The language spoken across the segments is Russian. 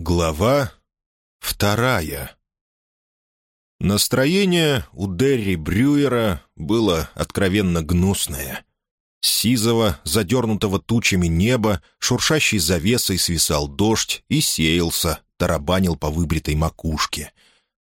Глава вторая Настроение у Дерри Брюера было откровенно гнусное. С сизого, задернутого тучами неба, шуршащей завесой свисал дождь и сеялся, тарабанил по выбритой макушке.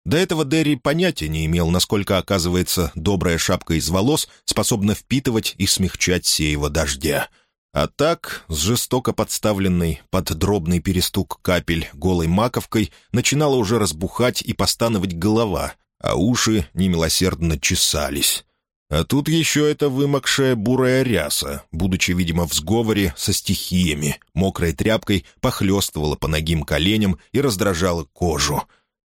До этого Дерри понятия не имел, насколько, оказывается, добрая шапка из волос способна впитывать и смягчать сеево дождя — а так, с жестоко подставленной под дробный перестук капель голой маковкой, начинала уже разбухать и постановать голова, а уши немилосердно чесались. А тут еще эта вымокшая бурая ряса, будучи, видимо, в сговоре со стихиями, мокрой тряпкой похлестывала по ногим коленям и раздражала кожу.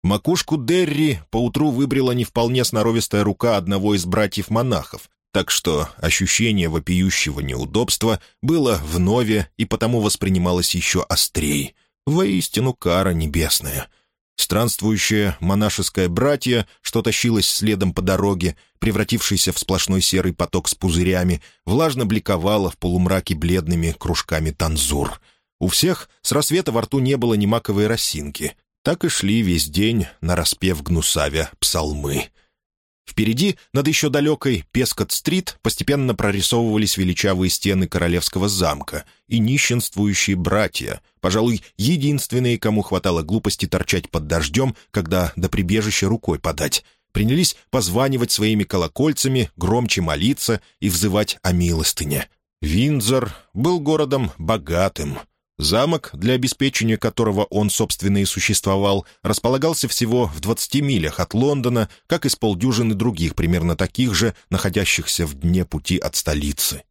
Макушку Дерри поутру выбрила не вполне сноровистая рука одного из братьев-монахов, так что ощущение вопиющего неудобства было вновь и потому воспринималось еще острее. Воистину кара небесная. Странствующее монашеское братье, что тащилось следом по дороге, превратившийся в сплошной серый поток с пузырями, влажно бликовало в полумраке бледными кружками танзур. У всех с рассвета во рту не было ни маковой росинки. Так и шли весь день, нараспев гнусавя псалмы — Впереди, над еще далекой Пескот-стрит, постепенно прорисовывались величавые стены королевского замка и нищенствующие братья, пожалуй, единственные, кому хватало глупости торчать под дождем, когда до прибежища рукой подать, принялись позванивать своими колокольцами, громче молиться и взывать о милостыне. Виндзор был городом богатым — Замок, для обеспечения которого он, собственно, и существовал, располагался всего в 20 милях от Лондона, как и с полдюжины других, примерно таких же, находящихся в дне пути от столицы.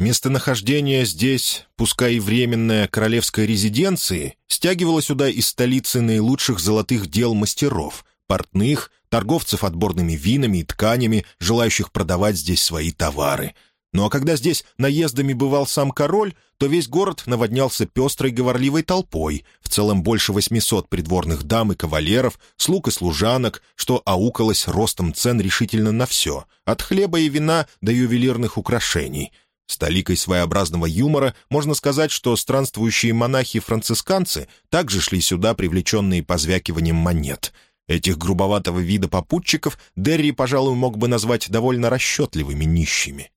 Местонахождение здесь, пускай и временная королевской резиденции, стягивало сюда из столицы наилучших золотых дел мастеров, портных, торговцев отборными винами и тканями, желающих продавать здесь свои товары — ну а когда здесь наездами бывал сам король, то весь город наводнялся пестрой говорливой толпой, в целом больше 800 придворных дам и кавалеров, слуг и служанок, что аукалось ростом цен решительно на все, от хлеба и вина до ювелирных украшений. С толикой своеобразного юмора можно сказать, что странствующие монахи-францисканцы также шли сюда, привлеченные позвякиванием монет — Этих грубоватого вида попутчиков Дерри, пожалуй, мог бы назвать довольно расчетливыми нищими.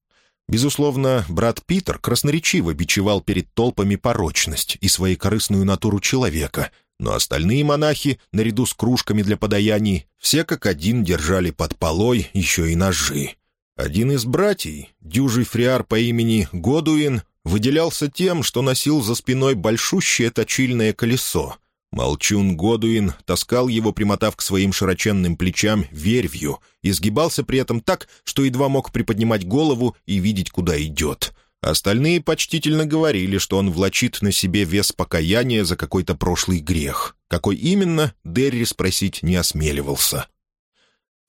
Безусловно, брат Питер красноречиво бичевал перед толпами порочность и своекорыстную натуру человека, но остальные монахи, наряду с кружками для подаяний, все как один держали под полой еще и ножи. Один из братьев, дюжий фриар по имени Годуин, выделялся тем, что носил за спиной большущее точильное колесо — Молчун Годуин таскал его, примотав к своим широченным плечам вервью, и сгибался при этом так, что едва мог приподнимать голову и видеть, куда идет. Остальные почтительно говорили, что он влачит на себе вес покаяния за какой-то прошлый грех. Какой именно, Дерри спросить не осмеливался.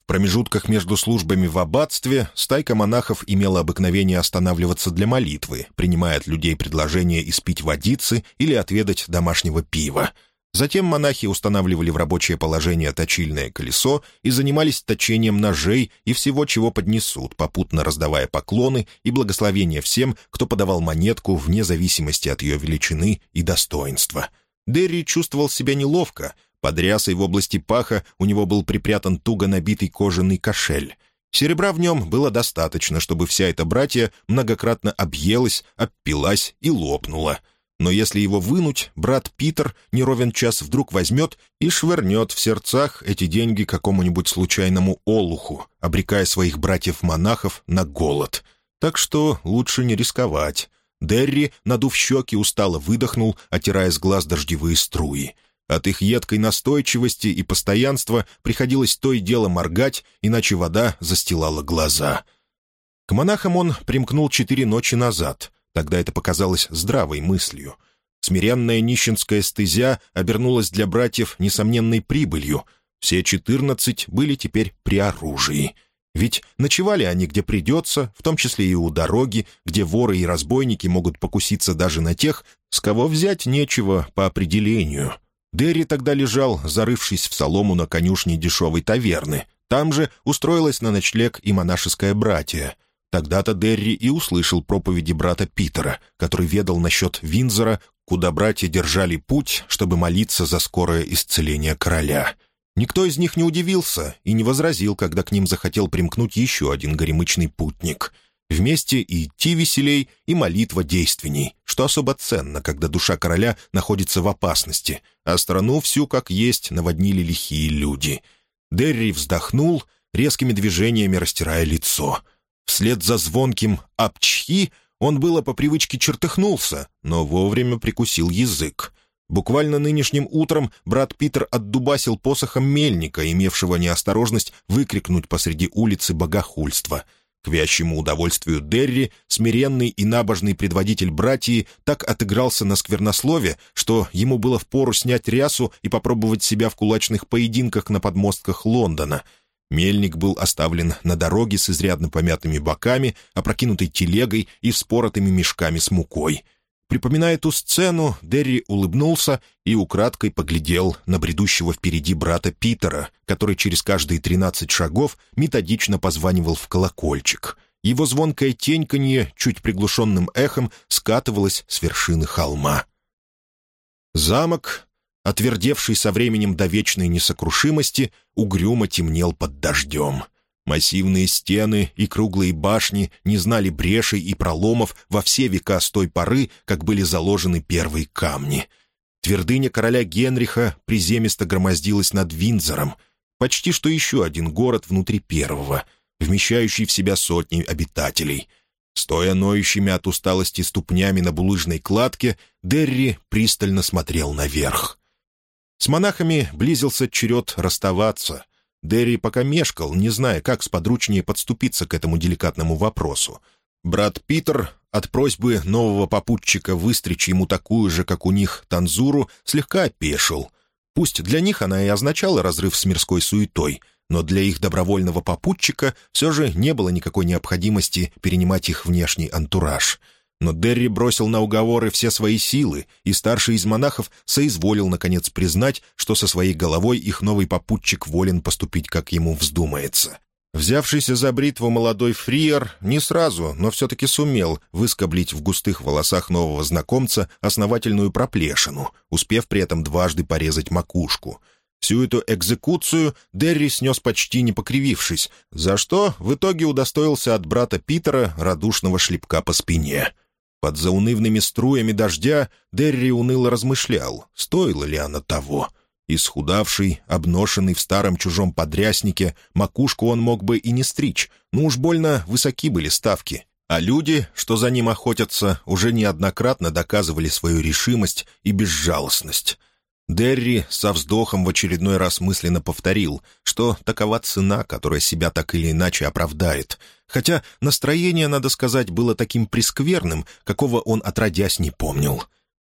В промежутках между службами в аббатстве стайка монахов имела обыкновение останавливаться для молитвы, принимая от людей предложение испить водицы или отведать домашнего пива — Затем монахи устанавливали в рабочее положение точильное колесо и занимались точением ножей и всего, чего поднесут, попутно раздавая поклоны и благословения всем, кто подавал монетку вне зависимости от ее величины и достоинства. Дерри чувствовал себя неловко. Под рясой в области паха у него был припрятан туго набитый кожаный кошель. Серебра в нем было достаточно, чтобы вся эта братья многократно объелась, обпилась и лопнула — но если его вынуть, брат Питер неровен час вдруг возьмет и швырнет в сердцах эти деньги какому-нибудь случайному олуху, обрекая своих братьев-монахов на голод. Так что лучше не рисковать. Дерри, надув щеки, устало выдохнул, отирая с глаз дождевые струи. От их едкой настойчивости и постоянства приходилось то и дело моргать, иначе вода застилала глаза. К монахам он примкнул четыре ночи назад — Тогда это показалось здравой мыслью. Смиренная нищенская стезя обернулась для братьев несомненной прибылью. Все четырнадцать были теперь при оружии. Ведь ночевали они где придется, в том числе и у дороги, где воры и разбойники могут покуситься даже на тех, с кого взять нечего по определению. Дерри тогда лежал, зарывшись в солому на конюшне дешевой таверны. Там же устроилась на ночлег и монашеское братья — Тогда-то Дерри и услышал проповеди брата Питера, который ведал насчет Винзора, куда братья держали путь, чтобы молиться за скорое исцеление короля. Никто из них не удивился и не возразил, когда к ним захотел примкнуть еще один горемычный путник. Вместе и идти веселей, и молитва действенней, что особо ценно, когда душа короля находится в опасности, а страну всю, как есть, наводнили лихие люди. Дерри вздохнул, резкими движениями растирая лицо. Вслед за звонким «апчхи» он было по привычке чертыхнулся, но вовремя прикусил язык. Буквально нынешним утром брат Питер отдубасил посохом мельника, имевшего неосторожность выкрикнуть посреди улицы богохульство — к вящему удовольствию Дерри, смиренный и набожный предводитель братьи так отыгрался на сквернослове, что ему было впору снять рясу и попробовать себя в кулачных поединках на подмостках Лондона. Мельник был оставлен на дороге с изрядно помятыми боками, опрокинутой телегой и вспоротыми мешками с мукой — Припоминая ту сцену, Дерри улыбнулся и украдкой поглядел на бредущего впереди брата Питера, который через каждые тринадцать шагов методично позванивал в колокольчик. Его звонкое теньканье чуть приглушенным эхом скатывалось с вершины холма. Замок, отвердевший со временем до вечной несокрушимости, угрюмо темнел под дождем — Массивные стены и круглые башни не знали брешей и проломов во все века с той поры, как были заложены первые камни. Твердыня короля Генриха приземисто громоздилась над Виндзором, почти что еще один город внутри первого, вмещающий в себя сотни обитателей. Стоя ноющими от усталости ступнями на булыжной кладке, Дерри пристально смотрел наверх. С монахами близился черед расставаться — Дерри пока мешкал, не зная, как сподручнее подступиться к этому деликатному вопросу. Брат Питер от просьбы нового попутчика выстричь ему такую же, как у них, танзуру, слегка опешил. Пусть для них она и означала разрыв с мирской суетой, но для их добровольного попутчика все же не было никакой необходимости перенимать их внешний антураж — но Дерри бросил на уговоры все свои силы, и старший из монахов соизволил, наконец, признать, что со своей головой их новый попутчик волен поступить, как ему вздумается. Взявшийся за бритву молодой фриер не сразу, но все-таки сумел выскоблить в густых волосах нового знакомца основательную проплешину, успев при этом дважды порезать макушку. Всю эту экзекуцию Дерри снес почти не покривившись, за что в итоге удостоился от брата Питера радушного шлепка по спине. Под заунывными струями дождя Дерри уныло размышлял, стоило ли оно того. Исхудавший, обношенный в старом чужом подряснике, макушку он мог бы и не стричь, но уж больно высоки были ставки. А люди, что за ним охотятся, уже неоднократно доказывали свою решимость и безжалостность. Дерри со вздохом в очередной раз мысленно повторил, что такова цена, которая себя так или иначе оправдает. Хотя настроение, надо сказать, было таким прескверным, какого он отродясь не помнил.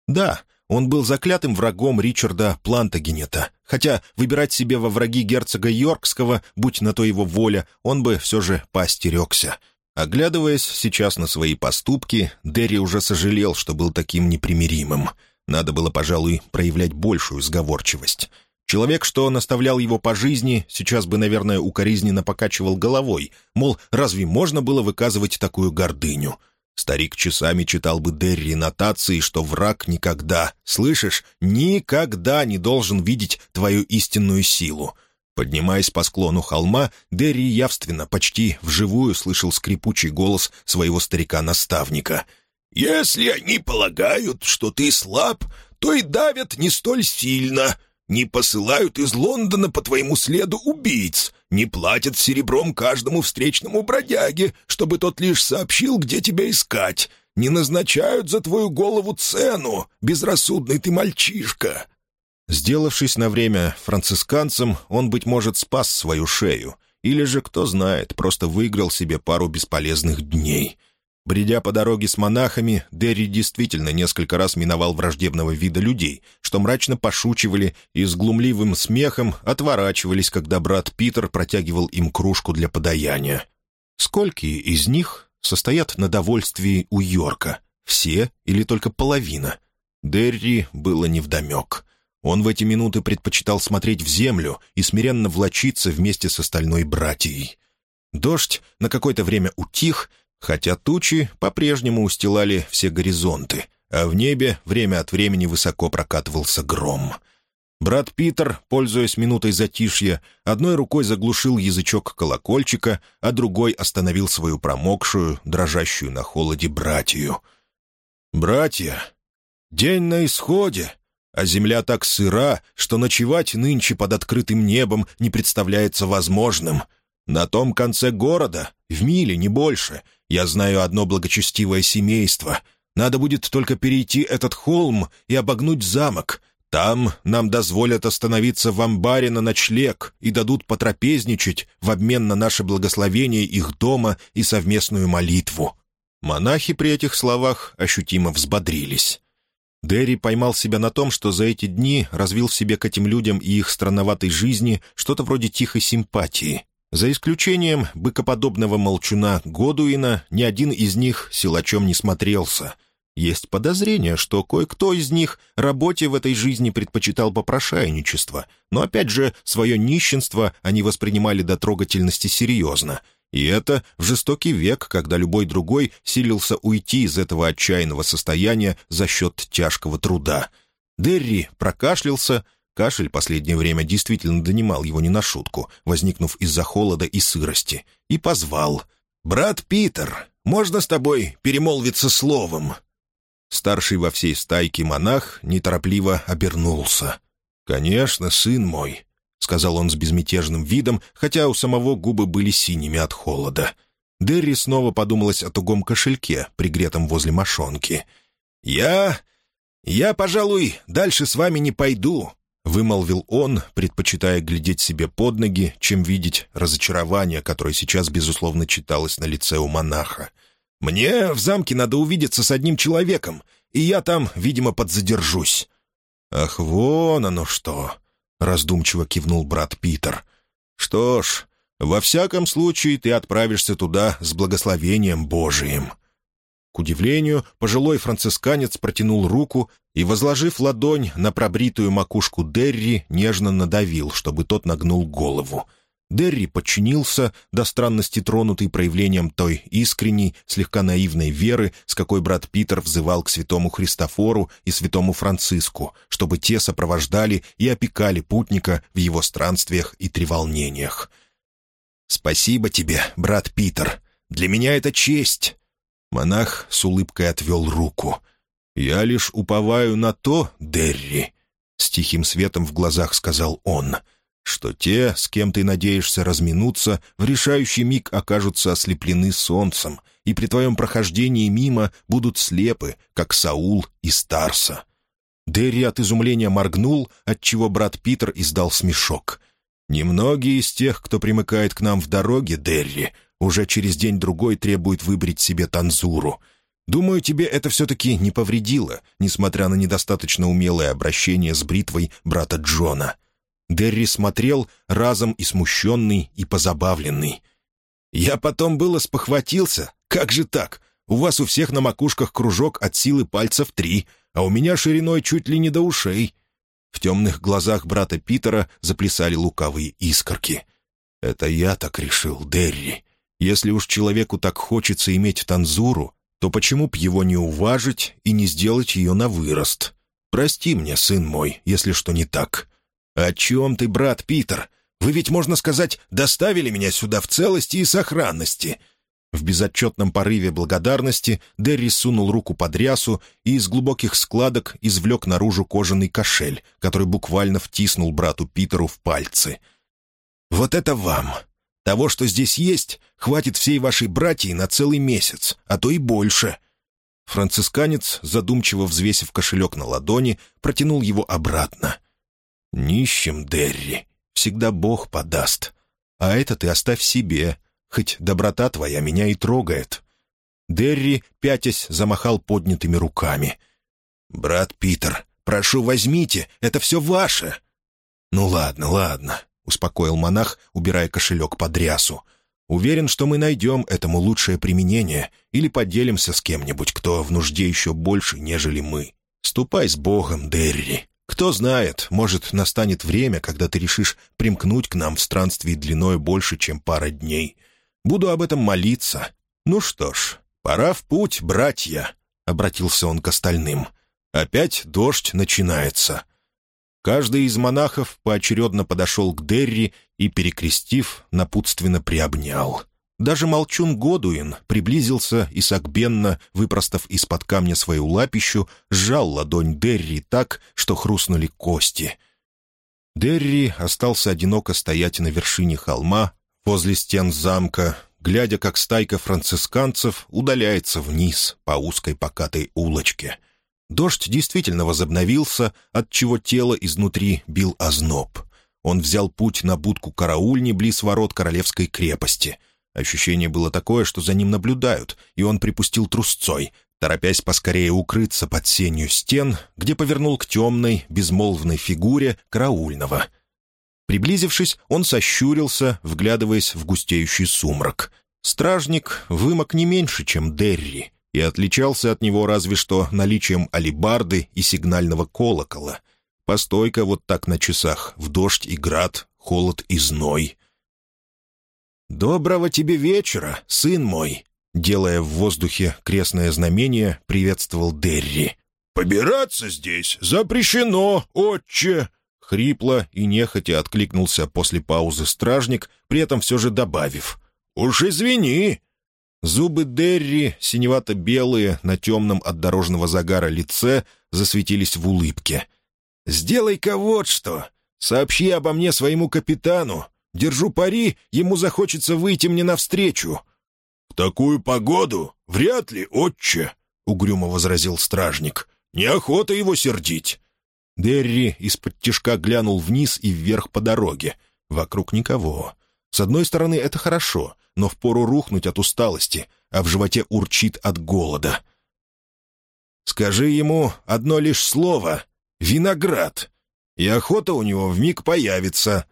Да, он был заклятым врагом Ричарда Плантагенета, хотя выбирать себе во враги герцога Йоркского, будь на то его воля, он бы все же поостерегся. Оглядываясь сейчас на свои поступки, Дерри уже сожалел, что был таким непримиримым — надо было, пожалуй, проявлять большую сговорчивость. Человек, что наставлял его по жизни, сейчас бы, наверное, укоризненно покачивал головой, мол, разве можно было выказывать такую гордыню? Старик часами читал бы Дерри нотации, что враг никогда, слышишь, никогда не должен видеть твою истинную силу. Поднимаясь по склону холма, Дерри явственно, почти вживую слышал скрипучий голос своего старика-наставника — если они полагают, что ты слаб, то и давят не столь сильно, не посылают из Лондона по твоему следу убийц, не платят серебром каждому встречному бродяге, чтобы тот лишь сообщил, где тебя искать, не назначают за твою голову цену, безрассудный ты мальчишка». Сделавшись на время францисканцем, он, быть может, спас свою шею, или же, кто знает, просто выиграл себе пару бесполезных дней — Бредя по дороге с монахами, Дерри действительно несколько раз миновал враждебного вида людей, что мрачно пошучивали и с глумливым смехом отворачивались, когда брат Питер протягивал им кружку для подаяния. Сколько из них состоят на довольствии у Йорка? Все или только половина? Дерри было невдомек. Он в эти минуты предпочитал смотреть в землю и смиренно влочиться вместе с остальной братьей. Дождь на какое-то время утих, хотя тучи по-прежнему устилали все горизонты, а в небе время от времени высоко прокатывался гром. Брат Питер, пользуясь минутой затишья, одной рукой заглушил язычок колокольчика, а другой остановил свою промокшую, дрожащую на холоде братью. «Братья, день на исходе, а земля так сыра, что ночевать нынче под открытым небом не представляется возможным. На том конце города, в миле, не больше, я знаю одно благочестивое семейство. Надо будет только перейти этот холм и обогнуть замок. Там нам дозволят остановиться в амбаре на ночлег и дадут потрапезничать в обмен на наше благословение их дома и совместную молитву». Монахи при этих словах ощутимо взбодрились. Дерри поймал себя на том, что за эти дни развил в себе к этим людям и их странноватой жизни что-то вроде тихой симпатии. За исключением быкоподобного молчуна Годуина, ни один из них силачом не смотрелся. Есть подозрение, что кое-кто из них работе в этой жизни предпочитал попрошайничество, но опять же свое нищенство они воспринимали до трогательности серьезно — и это в жестокий век, когда любой другой силился уйти из этого отчаянного состояния за счет тяжкого труда. Дерри прокашлялся, кашель последнее время действительно донимал его не на шутку, возникнув из-за холода и сырости, и позвал. «Брат Питер, можно с тобой перемолвиться словом?» Старший во всей стайке монах неторопливо обернулся. «Конечно, сын мой», — сказал он с безмятежным видом, хотя у самого губы были синими от холода. Дерри снова подумалась о тугом кошельке, пригретом возле мошонки. «Я... я, пожалуй, дальше с вами не пойду», — вымолвил он, предпочитая глядеть себе под ноги, чем видеть разочарование, которое сейчас, безусловно, читалось на лице у монаха. «Мне в замке надо увидеться с одним человеком, и я там, видимо, подзадержусь». «Ах, вон оно что!» раздумчиво кивнул брат Питер. «Что ж, во всяком случае ты отправишься туда с благословением Божиим». К удивлению, пожилой францисканец протянул руку и, возложив ладонь на пробритую макушку Дерри, нежно надавил, чтобы тот нагнул голову — Дерри подчинился, до странности тронутый проявлением той искренней, слегка наивной веры, с какой брат Питер взывал к святому Христофору и святому Франциску, чтобы те сопровождали и опекали путника в его странствиях и треволнениях. «Спасибо тебе, брат Питер. Для меня это честь». Монах с улыбкой отвел руку. «Я лишь уповаю на то, Дерри», — с тихим светом в глазах сказал он, — что те, с кем ты надеешься разминуться, в решающий миг окажутся ослеплены солнцем и при твоем прохождении мимо будут слепы, как Саул и Старса». Дерри от изумления моргнул, отчего брат Питер издал смешок. «Немногие из тех, кто примыкает к нам в дороге, Дерри, уже через день-другой требуют выбрить себе танзуру. Думаю, тебе это все-таки не повредило, несмотря на недостаточно умелое обращение с бритвой брата Джона». Дерри смотрел, разом и смущенный, и позабавленный. «Я потом было спохватился. Как же так? У вас у всех на макушках кружок от силы пальцев три, а у меня шириной чуть ли не до ушей». В темных глазах брата Питера заплясали лукавые искорки. «Это я так решил, Дерри. Если уж человеку так хочется иметь танзуру, то почему б его не уважить и не сделать ее на вырост? Прости мне, сын мой, если что не так. «О чем ты, брат Питер? Вы ведь, можно сказать, доставили меня сюда в целости и сохранности». В безотчетном порыве благодарности Дерри сунул руку под рясу и из глубоких складок извлек наружу кожаный кошель, который буквально втиснул брату Питеру в пальцы. «Вот это вам! Того, что здесь есть, хватит всей вашей братьи на целый месяц, а то и больше». Францисканец, задумчиво взвесив кошелек на ладони, протянул его обратно — «Нищим, Дерри, всегда Бог подаст. А это ты оставь себе, хоть доброта твоя меня и трогает». Дерри, пятясь, замахал поднятыми руками. «Брат Питер, прошу, возьмите, это все ваше!» «Ну ладно, ладно», — успокоил монах, убирая кошелек под рясу. «Уверен, что мы найдем этому лучшее применение или поделимся с кем-нибудь, кто в нужде еще больше, нежели мы. Ступай с Богом, Дерри». Кто знает, может, настанет время, когда ты решишь примкнуть к нам в странстве длиной больше, чем пара дней. Буду об этом молиться. Ну что ж, пора в путь, братья. — обратился он к остальным. «Опять дождь начинается». Каждый из монахов поочередно подошел к Дерри и, перекрестив, напутственно приобнял. Даже молчун Годуин приблизился и согбенно, выпростав из-под камня свою лапищу, сжал ладонь Дерри так, что хрустнули кости. Дерри остался одиноко стоять на вершине холма, возле стен замка, глядя, как стайка францисканцев удаляется вниз по узкой покатой улочке — Дождь действительно возобновился, отчего тело изнутри бил озноб. Он взял путь на будку караульни близ ворот королевской крепости. Ощущение было такое, что за ним наблюдают, и он припустил трусцой, торопясь поскорее укрыться под сенью стен, где повернул к темной, безмолвной фигуре караульного. Приблизившись, он сощурился, вглядываясь в густеющий сумрак. Стражник вымок не меньше, чем Дерри, и отличался от него разве что наличием алибарды и сигнального колокола. Постойка вот так на часах, в дождь и град, холод и зной. «Доброго тебе вечера, сын мой!» Делая в воздухе крестное знамение, приветствовал Дерри. «Побираться здесь запрещено, отче!» Хрипло и нехотя откликнулся после паузы стражник, при этом все же добавив. «Уж извини, Зубы Дерри, синевато-белые, на темном от дорожного загара лице, засветились в улыбке. «Сделай-ка вот что! Сообщи обо мне своему капитану. Держу пари, ему захочется выйти мне навстречу». «В такую погоду? Вряд ли, отче!» — угрюмо возразил стражник. «Неохота его сердить». Дерри из-под тишка глянул вниз и вверх по дороге. Вокруг никого. С одной стороны, это хорошо но впору рухнуть от усталости, а в животе урчит от голода. «Скажи ему одно лишь слово — виноград, и охота у него вмиг появится».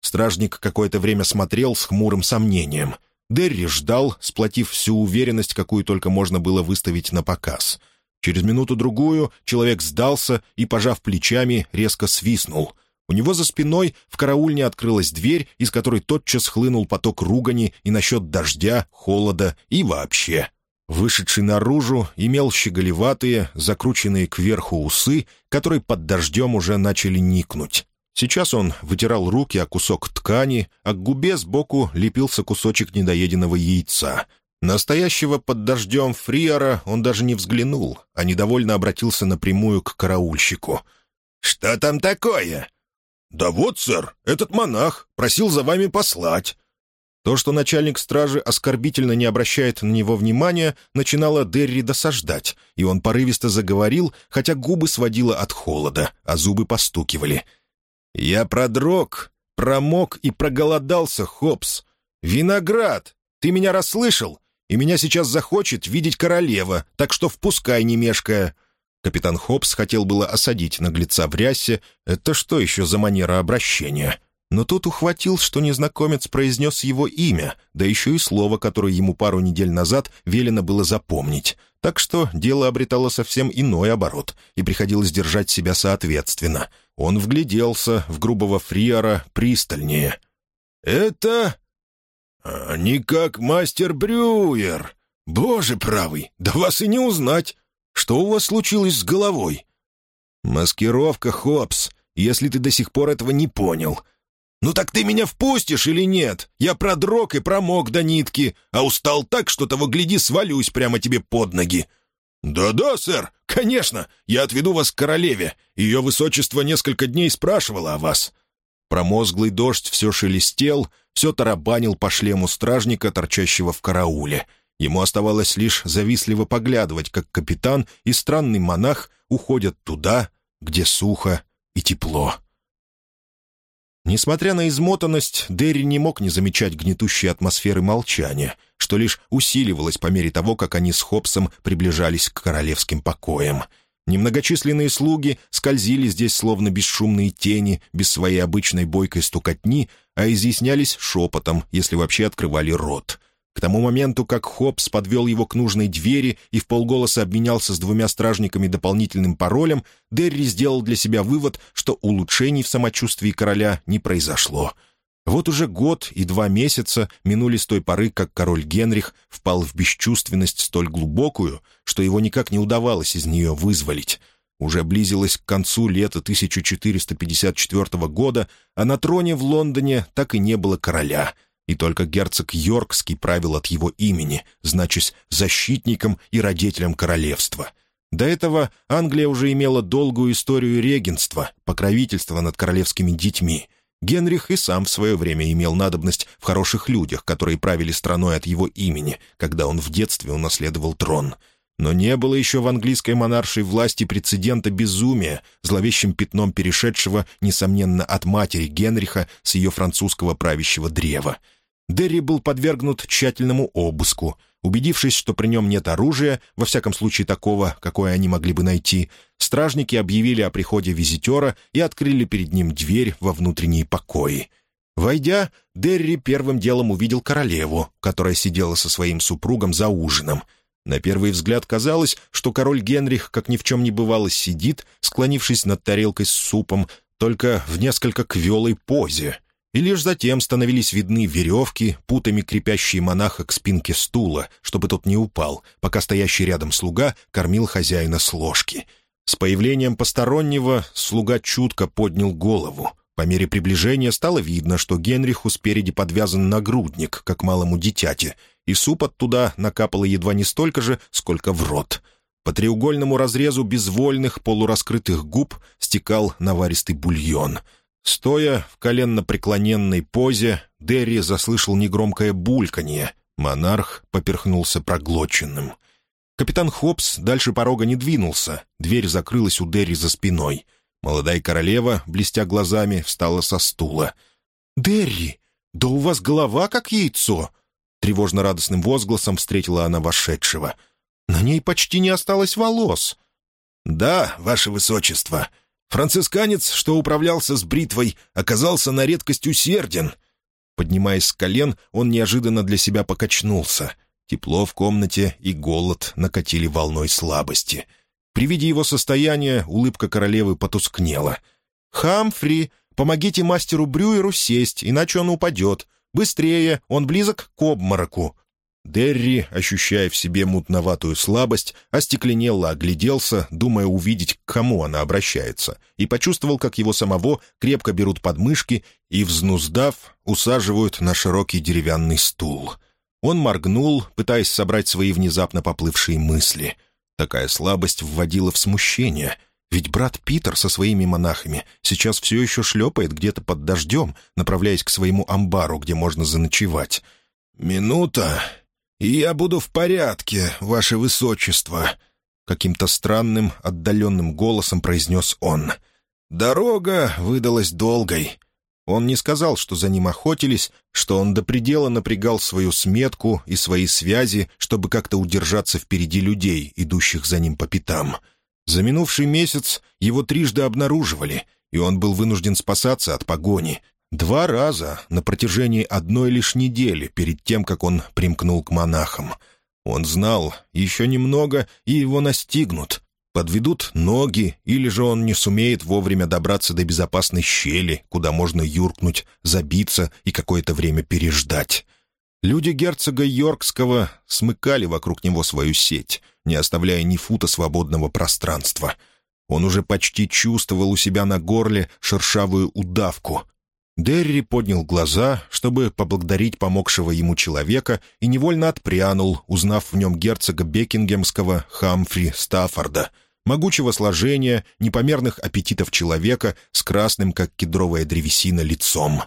Стражник какое-то время смотрел с хмурым сомнением. Дерри ждал, сплотив всю уверенность, какую только можно было выставить на показ. Через минуту-другую человек сдался и, пожав плечами, резко свистнул — у него за спиной в караульне открылась дверь, из которой тотчас хлынул поток ругани и насчет дождя, холода и вообще. Вышедший наружу имел щеголеватые, закрученные кверху усы, которые под дождем уже начали никнуть. Сейчас он вытирал руки о кусок ткани, а к губе сбоку лепился кусочек недоеденного яйца. Настоящего под дождем фриера он даже не взглянул, а недовольно обратился напрямую к караульщику. «Что там такое?» «Да вот, сэр, этот монах просил за вами послать». То, что начальник стражи оскорбительно не обращает на него внимания, начинало Дерри досаждать, и он порывисто заговорил, хотя губы сводило от холода, а зубы постукивали. «Я продрог, промок и проголодался, Хопс. Виноград! Ты меня расслышал? И меня сейчас захочет видеть королева, так что впускай, не мешкая». Капитан Хопс хотел было осадить наглеца в рясе. Это что еще за манера обращения? Но тут ухватил, что незнакомец произнес его имя, да еще и слово, которое ему пару недель назад велено было запомнить. Так что дело обретало совсем иной оборот, и приходилось держать себя соответственно. Он вгляделся в грубого фриара пристальнее. «Это... А, не как мастер Брюер. Боже правый, да вас и не узнать. Что у вас случилось с головой?» «Маскировка, Хопс, если ты до сих пор этого не понял. Ну так ты меня впустишь или нет? Я продрог и промок до нитки, а устал так, что того гляди свалюсь прямо тебе под ноги». «Да-да, сэр, конечно, я отведу вас к королеве. Ее высочество несколько дней спрашивало о вас». Промозглый дождь все шелестел, все тарабанил по шлему стражника, торчащего в карауле — Ему оставалось лишь завистливо поглядывать, как капитан и странный монах уходят туда, где сухо и тепло. Несмотря на измотанность, Дерри не мог не замечать гнетущей атмосферы молчания, что лишь усиливалось по мере того, как они с Хопсом приближались к королевским покоям. Немногочисленные слуги скользили здесь словно бесшумные тени, без своей обычной бойкой стукотни, а изъяснялись шепотом, если вообще открывали рот — к тому моменту, как Хопс подвел его к нужной двери и в полголоса обменялся с двумя стражниками дополнительным паролем, Дерри сделал для себя вывод, что улучшений в самочувствии короля не произошло. Вот уже год и два месяца минули с той поры, как король Генрих впал в бесчувственность столь глубокую, что его никак не удавалось из нее вызволить. Уже близилось к концу лета 1454 года, а на троне в Лондоне так и не было короля, и только герцог Йоркский правил от его имени, значась защитником и родителем королевства. До этого Англия уже имела долгую историю регенства, покровительства над королевскими детьми — Генрих и сам в свое время имел надобность в хороших людях, которые правили страной от его имени, когда он в детстве унаследовал трон. Но не было еще в английской монаршей власти прецедента безумия, зловещим пятном перешедшего, несомненно, от матери Генриха с ее французского правящего древа. Дерри был подвергнут тщательному обыску — Убедившись, что при нем нет оружия, во всяком случае такого, какое они могли бы найти, стражники объявили о приходе визитера и открыли перед ним дверь во внутренние покои. Войдя, Дерри первым делом увидел королеву, которая сидела со своим супругом за ужином. На первый взгляд казалось, что король Генрих, как ни в чем не бывало, сидит, склонившись над тарелкой с супом, только в несколько квелой позе — и лишь затем становились видны веревки, путами крепящие монаха к спинке стула, чтобы тот не упал, пока стоящий рядом слуга кормил хозяина с ложки. С появлением постороннего слуга чутко поднял голову. По мере приближения стало видно, что Генриху спереди подвязан нагрудник, как малому дитяте, и суп оттуда накапало едва не столько же, сколько в рот. По треугольному разрезу безвольных полураскрытых губ стекал наваристый бульон — Стоя в коленно-преклоненной позе, Дерри заслышал негромкое бульканье. Монарх поперхнулся проглоченным. Капитан Хопс дальше порога не двинулся. Дверь закрылась у Дерри за спиной. Молодая королева, блестя глазами, встала со стула. «Дерри, да у вас голова как яйцо!» Тревожно-радостным возгласом встретила она вошедшего. «На ней почти не осталось волос». «Да, ваше высочество», Францисканец, что управлялся с бритвой, оказался на редкость усерден. Поднимаясь с колен, он неожиданно для себя покачнулся. Тепло в комнате и голод накатили волной слабости. При виде его состояния улыбка королевы потускнела. «Хамфри, помогите мастеру Брюеру сесть, иначе он упадет. Быстрее, он близок к обмороку. Дерри, ощущая в себе мутноватую слабость, остекленело огляделся, думая увидеть, к кому она обращается, и почувствовал, как его самого крепко берут под мышки и, взнуздав, усаживают на широкий деревянный стул. Он моргнул, пытаясь собрать свои внезапно поплывшие мысли. Такая слабость вводила в смущение — ведь брат Питер со своими монахами сейчас все еще шлепает где-то под дождем, направляясь к своему амбару, где можно заночевать. «Минута, я буду в порядке, ваше высочество», — каким-то странным, отдаленным голосом произнес он. «Дорога выдалась долгой». Он не сказал, что за ним охотились, что он до предела напрягал свою сметку и свои связи, чтобы как-то удержаться впереди людей, идущих за ним по пятам. За минувший месяц его трижды обнаруживали, и он был вынужден спасаться от погони, Два раза на протяжении одной лишь недели перед тем, как он примкнул к монахам. Он знал, еще немного, и его настигнут. Подведут ноги, или же он не сумеет вовремя добраться до безопасной щели, куда можно юркнуть, забиться и какое-то время переждать. Люди герцога Йоркского смыкали вокруг него свою сеть, не оставляя ни фута свободного пространства. Он уже почти чувствовал у себя на горле шершавую удавку, Дерри поднял глаза, чтобы поблагодарить помогшего ему человека, и невольно отпрянул, узнав в нем герцога Бекингемского Хамфри Стаффорда, могучего сложения, непомерных аппетитов человека с красным, как кедровая древесина, лицом.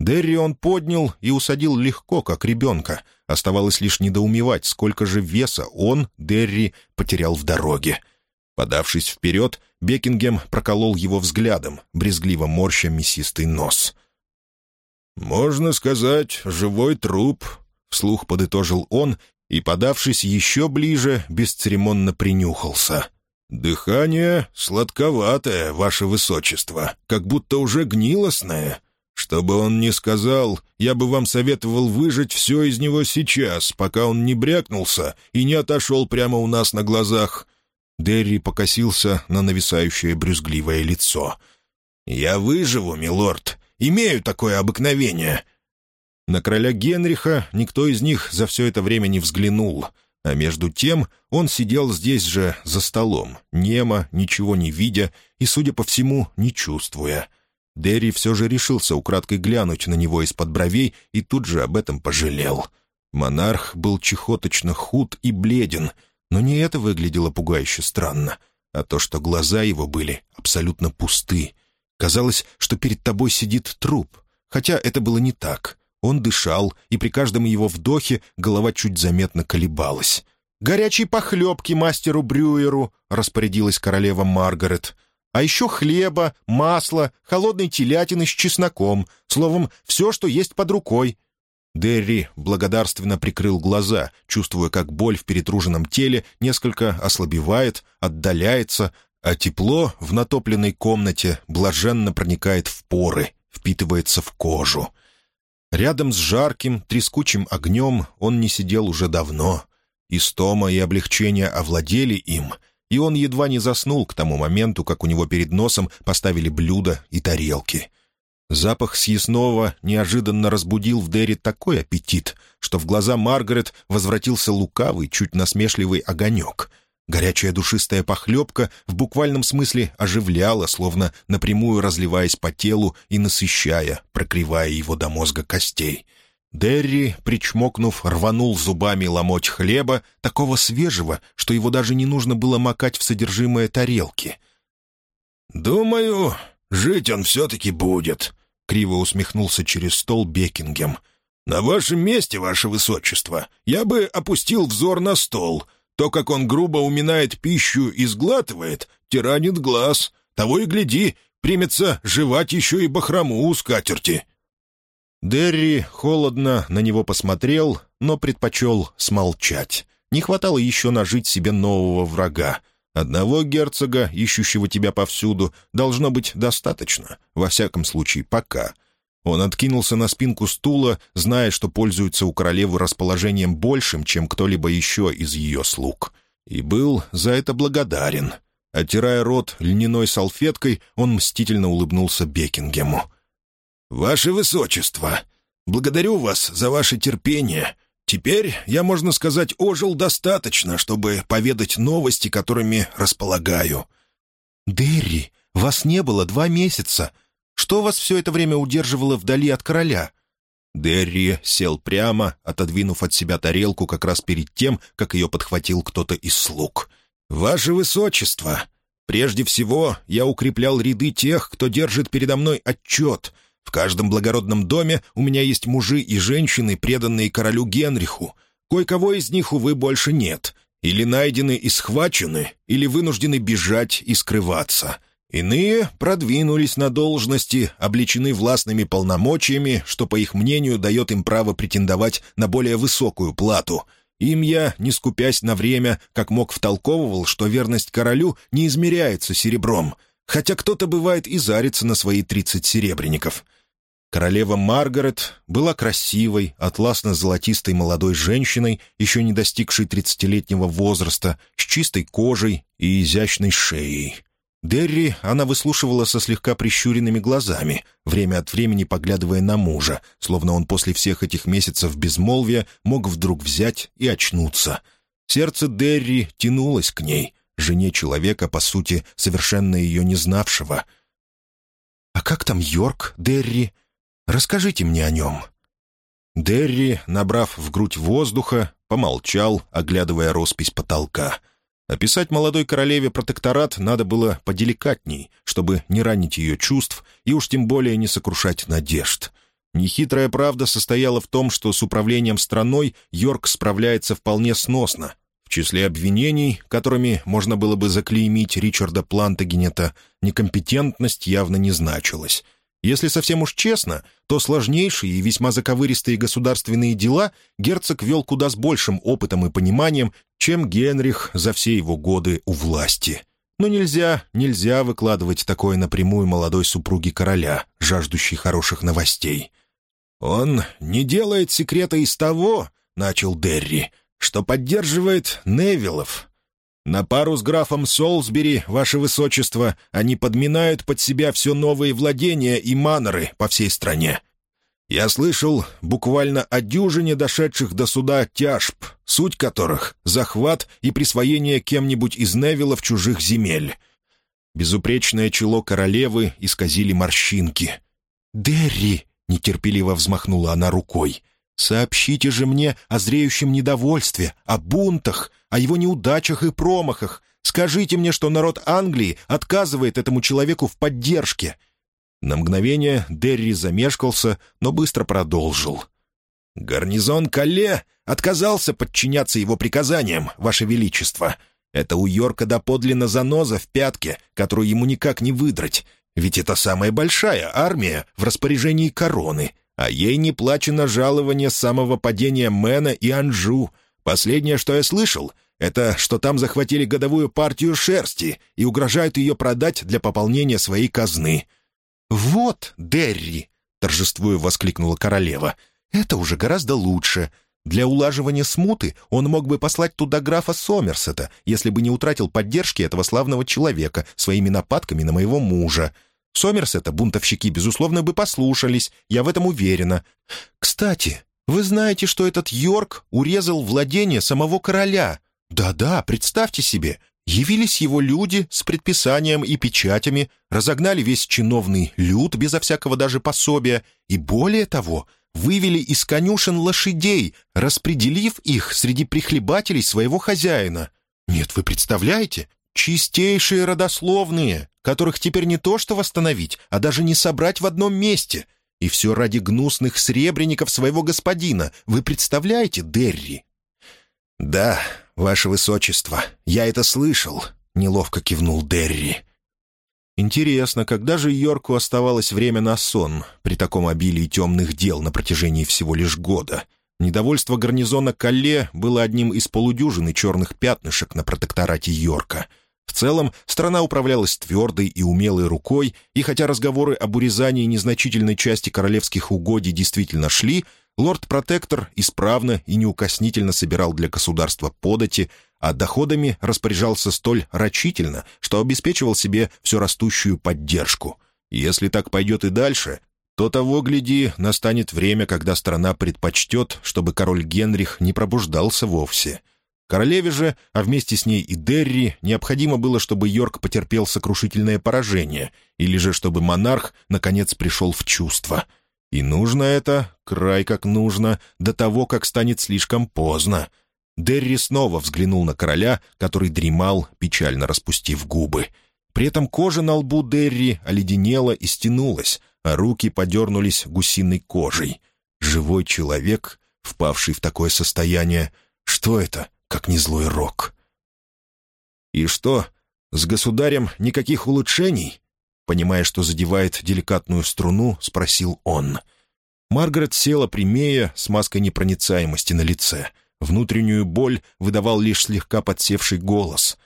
Дерри он поднял и усадил легко, как ребенка. Оставалось лишь недоумевать, сколько же веса он, Дерри, потерял в дороге. Подавшись вперед, Бекингем проколол его взглядом, брезгливо морща мясистый нос — «Можно сказать, живой труп», — вслух подытожил он и, подавшись еще ближе, бесцеремонно принюхался. «Дыхание сладковатое, ваше высочество, как будто уже гнилостное. Что бы он ни сказал, я бы вам советовал выжать все из него сейчас, пока он не брякнулся и не отошел прямо у нас на глазах». Дерри покосился на нависающее брюзгливое лицо. «Я выживу, милорд, имею такое обыкновение». На короля Генриха никто из них за все это время не взглянул, а между тем он сидел здесь же за столом, немо, ничего не видя и, судя по всему, не чувствуя. Дерри все же решился украдкой глянуть на него из-под бровей и тут же об этом пожалел. Монарх был чехоточно худ и бледен, но не это выглядело пугающе странно, а то, что глаза его были абсолютно пусты. Казалось, что перед тобой сидит труп, хотя это было не так — он дышал, и при каждом его вдохе голова чуть заметно колебалась. «Горячей похлебки мастеру Брюеру», — распорядилась королева Маргарет. «А еще хлеба, масла, холодной телятины с чесноком. Словом, все, что есть под рукой». Дерри благодарственно прикрыл глаза, чувствуя, как боль в перетруженном теле несколько ослабевает, отдаляется, а тепло в натопленной комнате блаженно проникает в поры, впитывается в кожу. Рядом с жарким, трескучим огнем он не сидел уже давно. Истома и облегчение овладели им, и он едва не заснул к тому моменту, как у него перед носом поставили блюда и тарелки. Запах съестного неожиданно разбудил в Дерри такой аппетит, что в глаза Маргарет возвратился лукавый, чуть насмешливый огонек — Горячая душистая похлебка в буквальном смысле оживляла, словно напрямую разливаясь по телу и насыщая, прокрывая его до мозга костей. Дерри, причмокнув, рванул зубами ломоть хлеба, такого свежего, что его даже не нужно было макать в содержимое тарелки. «Думаю, жить он все-таки будет», — криво усмехнулся через стол Бекингем. «На вашем месте, ваше высочество, я бы опустил взор на стол, то, как он грубо уминает пищу и сглатывает, тиранит глаз. Того и гляди, примется жевать еще и бахрому у скатерти». Дерри холодно на него посмотрел, но предпочел смолчать. Не хватало еще нажить себе нового врага. Одного герцога, ищущего тебя повсюду, должно быть достаточно, во всяком случае, пока. Он откинулся на спинку стула, зная, что пользуется у королевы расположением большим, чем кто-либо еще из ее слуг. И был за это благодарен. Оттирая рот льняной салфеткой, он мстительно улыбнулся Бекингему. «Ваше Высочество, благодарю вас за ваше терпение. Теперь я, можно сказать, ожил достаточно, чтобы поведать новости, которыми располагаю». «Дерри, вас не было два месяца», что вас все это время удерживало вдали от короля?» Дерри сел прямо, отодвинув от себя тарелку как раз перед тем, как ее подхватил кто-то из слуг. «Ваше Высочество! Прежде всего, я укреплял ряды тех, кто держит передо мной отчет. В каждом благородном доме у меня есть мужи и женщины, преданные королю Генриху. Кое-кого из них, увы, больше нет. Или найдены и схвачены, или вынуждены бежать и скрываться. Иные продвинулись на должности, обличены властными полномочиями, что, по их мнению, дает им право претендовать на более высокую плату. Им я, не скупясь на время, как мог втолковывал, что верность королю не измеряется серебром, хотя кто-то бывает и зарится на свои тридцать серебряников. Королева Маргарет была красивой, атласно-золотистой молодой женщиной, еще не достигшей тридцатилетнего возраста, с чистой кожей и изящной шеей. Дерри она выслушивала со слегка прищуренными глазами, время от времени поглядывая на мужа, словно он после всех этих месяцев безмолвия мог вдруг взять и очнуться. Сердце Дерри тянулось к ней, жене человека, по сути, совершенно ее не знавшего. «А как там Йорк, Дерри? Расскажите мне о нем». Дерри, набрав в грудь воздуха, помолчал, оглядывая роспись потолка — Описать молодой королеве протекторат надо было поделикатней, чтобы не ранить ее чувств и уж тем более не сокрушать надежд. Нехитрая правда состояла в том, что с управлением страной Йорк справляется вполне сносно. В числе обвинений, которыми можно было бы заклеймить Ричарда Плантагенета, некомпетентность явно не значилась. Если совсем уж честно, то сложнейшие и весьма заковыристые государственные дела герцог вел куда с большим опытом и пониманием, чем Генрих за все его годы у власти. Но нельзя, нельзя выкладывать такое напрямую молодой супруге короля, жаждущей хороших новостей. «Он не делает секрета из того, — начал Дерри, — что поддерживает Невилов. На пару с графом Солсбери, ваше высочество, они подминают под себя все новые владения и маноры по всей стране. Я слышал буквально о дюжине дошедших до суда тяжб, суть которых — захват и присвоение кем-нибудь из Невилов чужих земель. Безупречное чело королевы исказили морщинки. «Дерри!» — нетерпеливо взмахнула она рукой. «Сообщите же мне о зреющем недовольстве, о бунтах, о его неудачах и промахах. Скажите мне, что народ Англии отказывает этому человеку в поддержке». На мгновение Дерри замешкался, но быстро продолжил. «Гарнизон Калле отказался подчиняться его приказаниям, Ваше Величество. Это у Йорка доподлинно заноза в пятке, которую ему никак не выдрать. Ведь это самая большая армия в распоряжении короны, а ей не плачено жалование с самого падения Мэна и Анжу. Последнее, что я слышал, это что там захватили годовую партию шерсти и угрожают ее продать для пополнения своей казны. «Вот, Дерри!» — торжествуя воскликнула королева. «Это уже гораздо лучше. Для улаживания смуты он мог бы послать туда графа Сомерсета, если бы не утратил поддержки этого славного человека своими нападками на моего мужа. Сомерсета бунтовщики, безусловно, бы послушались, я в этом уверена. Кстати, вы знаете, что этот Йорк урезал владение самого короля? Да-да, представьте себе, явились его люди с предписанием и печатями, разогнали весь чиновный люд безо всякого даже пособия, и более того — вывели из конюшен лошадей, распределив их среди прихлебателей своего хозяина. Нет, вы представляете? Чистейшие родословные, которых теперь не то что восстановить, а даже не собрать в одном месте. И все ради гнусных сребреников своего господина. Вы представляете, Дерри? «Да, ваше высочество, я это слышал», — неловко кивнул Дерри. Интересно, когда же Йорку оставалось время на сон при таком обилии темных дел на протяжении всего лишь года? Недовольство гарнизона Калле было одним из полудюжины черных пятнышек на протекторате Йорка. В целом, страна управлялась твердой и умелой рукой, и хотя разговоры об урезании незначительной части королевских угодий действительно шли, лорд-протектор исправно и неукоснительно собирал для государства подати, а доходами распоряжался столь рачительно, что обеспечивал себе все растущую поддержку. Если так пойдет и дальше, то того, гляди, настанет время, когда страна предпочтет, чтобы король Генрих не пробуждался вовсе. Королеве же, а вместе с ней и Дерри, необходимо было, чтобы Йорк потерпел сокрушительное поражение, или же чтобы монарх, наконец, пришел в чувство. И нужно это, край как нужно, до того, как станет слишком поздно — Дерри снова взглянул на короля, который дремал, печально распустив губы. При этом кожа на лбу Дерри оледенела и стянулась, а руки подернулись гусиной кожей. Живой человек, впавший в такое состояние, что это, как не злой рок? «И что, с государем никаких улучшений?» Понимая, что задевает деликатную струну, спросил он. Маргарет села прямее, с маской непроницаемости на лице — Внутреннюю боль выдавал лишь слегка подсевший голос.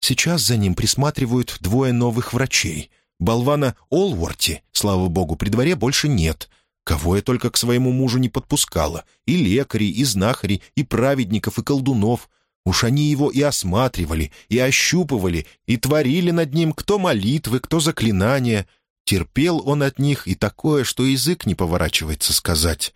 Сейчас за ним присматривают двое новых врачей. Болвана Олворти, слава богу, при дворе больше нет. Кого я только к своему мужу не подпускала. И лекарей, и знахарей, и праведников, и колдунов. Уж они его и осматривали, и ощупывали, и творили над ним кто молитвы, кто заклинания. Терпел он от них и такое, что язык не поворачивается сказать.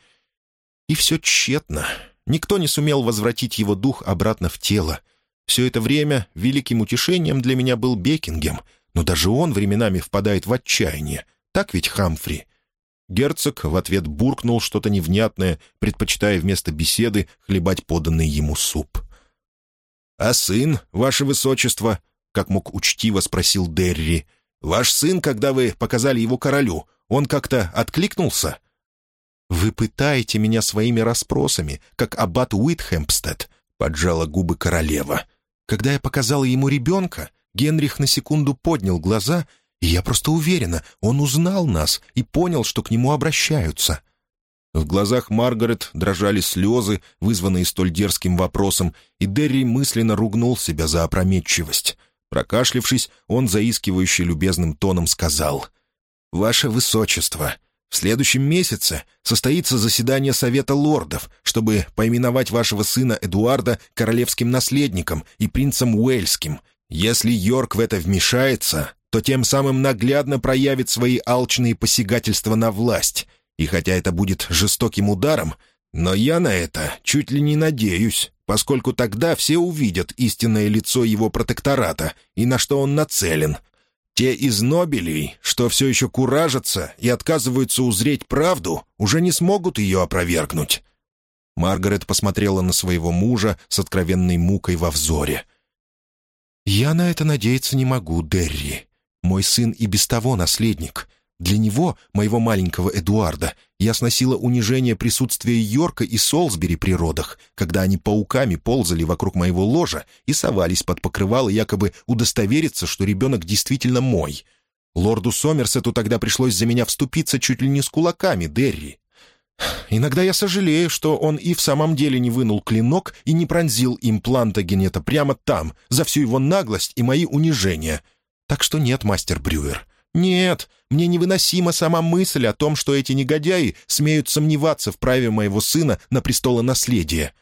И все тщетно. Никто не сумел возвратить его дух обратно в тело. Все это время великим утешением для меня был Бекингем, но даже он временами впадает в отчаяние. Так ведь, Хамфри?» Герцог в ответ буркнул что-то невнятное, предпочитая вместо беседы хлебать поданный ему суп. «А сын, ваше высочество?» — как мог учтиво спросил Дерри. «Ваш сын, когда вы показали его королю, он как-то откликнулся?» «Вы пытаете меня своими расспросами, как аббат Уитхэмпстед», — поджала губы королева. «Когда я показала ему ребенка, Генрих на секунду поднял глаза, и я просто уверена, он узнал нас и понял, что к нему обращаются». В глазах Маргарет дрожали слезы, вызванные столь дерзким вопросом, и Дерри мысленно ругнул себя за опрометчивость. Прокашлившись, он заискивающе любезным тоном сказал, «Ваше Высочество, В следующем месяце состоится заседание Совета лордов, чтобы поименовать вашего сына Эдуарда королевским наследником и принцем Уэльским. Если Йорк в это вмешается, то тем самым наглядно проявит свои алчные посягательства на власть. И хотя это будет жестоким ударом, но я на это чуть ли не надеюсь, поскольку тогда все увидят истинное лицо его протектората и на что он нацелен. Те из Нобелей, что все еще куражатся и отказываются узреть правду, уже не смогут ее опровергнуть. Маргарет посмотрела на своего мужа с откровенной мукой во взоре. «Я на это надеяться не могу, Дерри. Мой сын и без того наследник. Для него, моего маленького Эдуарда, я сносила унижение присутствия Йорка и Солсбери при родах, когда они пауками ползали вокруг моего ложа и совались под покрывало якобы удостовериться, что ребенок действительно мой. Лорду Сомерсету тогда пришлось за меня вступиться чуть ли не с кулаками, Дерри. Иногда я сожалею, что он и в самом деле не вынул клинок и не пронзил им Плантагенета прямо там, за всю его наглость и мои унижения — так что нет, мастер Брюер. Нет, мне невыносима сама мысль о том, что эти негодяи смеют сомневаться в праве моего сына на престолонаследие.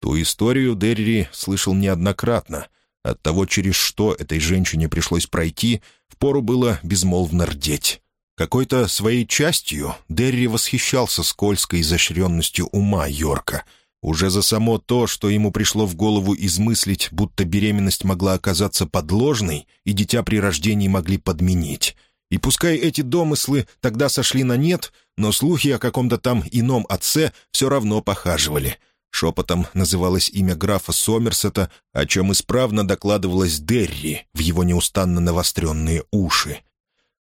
Ту историю Дерри слышал неоднократно. От того, через что этой женщине пришлось пройти, впору было безмолвно рдеть. Какой-то своей частью Дерри восхищался скользкой изощренностью ума Йорка — уже за само то, что ему пришло в голову измыслить, будто беременность могла оказаться подложной, и дитя при рождении могли подменить. И пускай эти домыслы тогда сошли на нет, но слухи о каком-то там ином отце все равно похаживали. Шепотом называлось имя графа Сомерсета, о чем исправно докладывалось Дерри в его неустанно навостренные уши.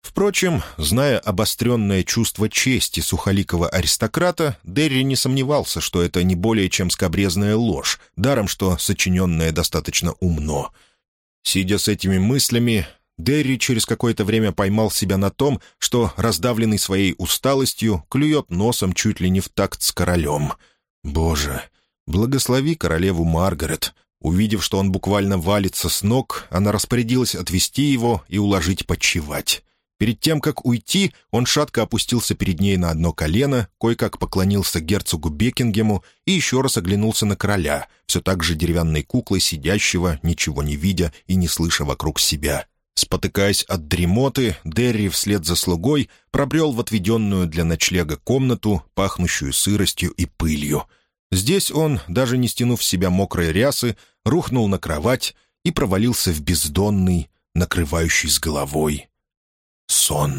Впрочем, зная обостренное чувство чести сухоликого аристократа, Дерри не сомневался, что это не более чем скобрезная ложь, даром что сочиненная достаточно умно. Сидя с этими мыслями, Дерри через какое-то время поймал себя на том, что, раздавленный своей усталостью, клюет носом чуть ли не в такт с королем. «Боже, благослови королеву Маргарет!» Увидев, что он буквально валится с ног, она распорядилась отвести его и уложить почевать. Перед тем, как уйти, он шатко опустился перед ней на одно колено, кое-как поклонился герцогу Бекингему и еще раз оглянулся на короля, все так же деревянной куклой сидящего, ничего не видя и не слыша вокруг себя. Спотыкаясь от дремоты, Дерри вслед за слугой пробрел в отведенную для ночлега комнату, пахнущую сыростью и пылью. Здесь он, даже не стянув с себя мокрой рясы, рухнул на кровать и провалился в бездонный, накрывающий с головой сон.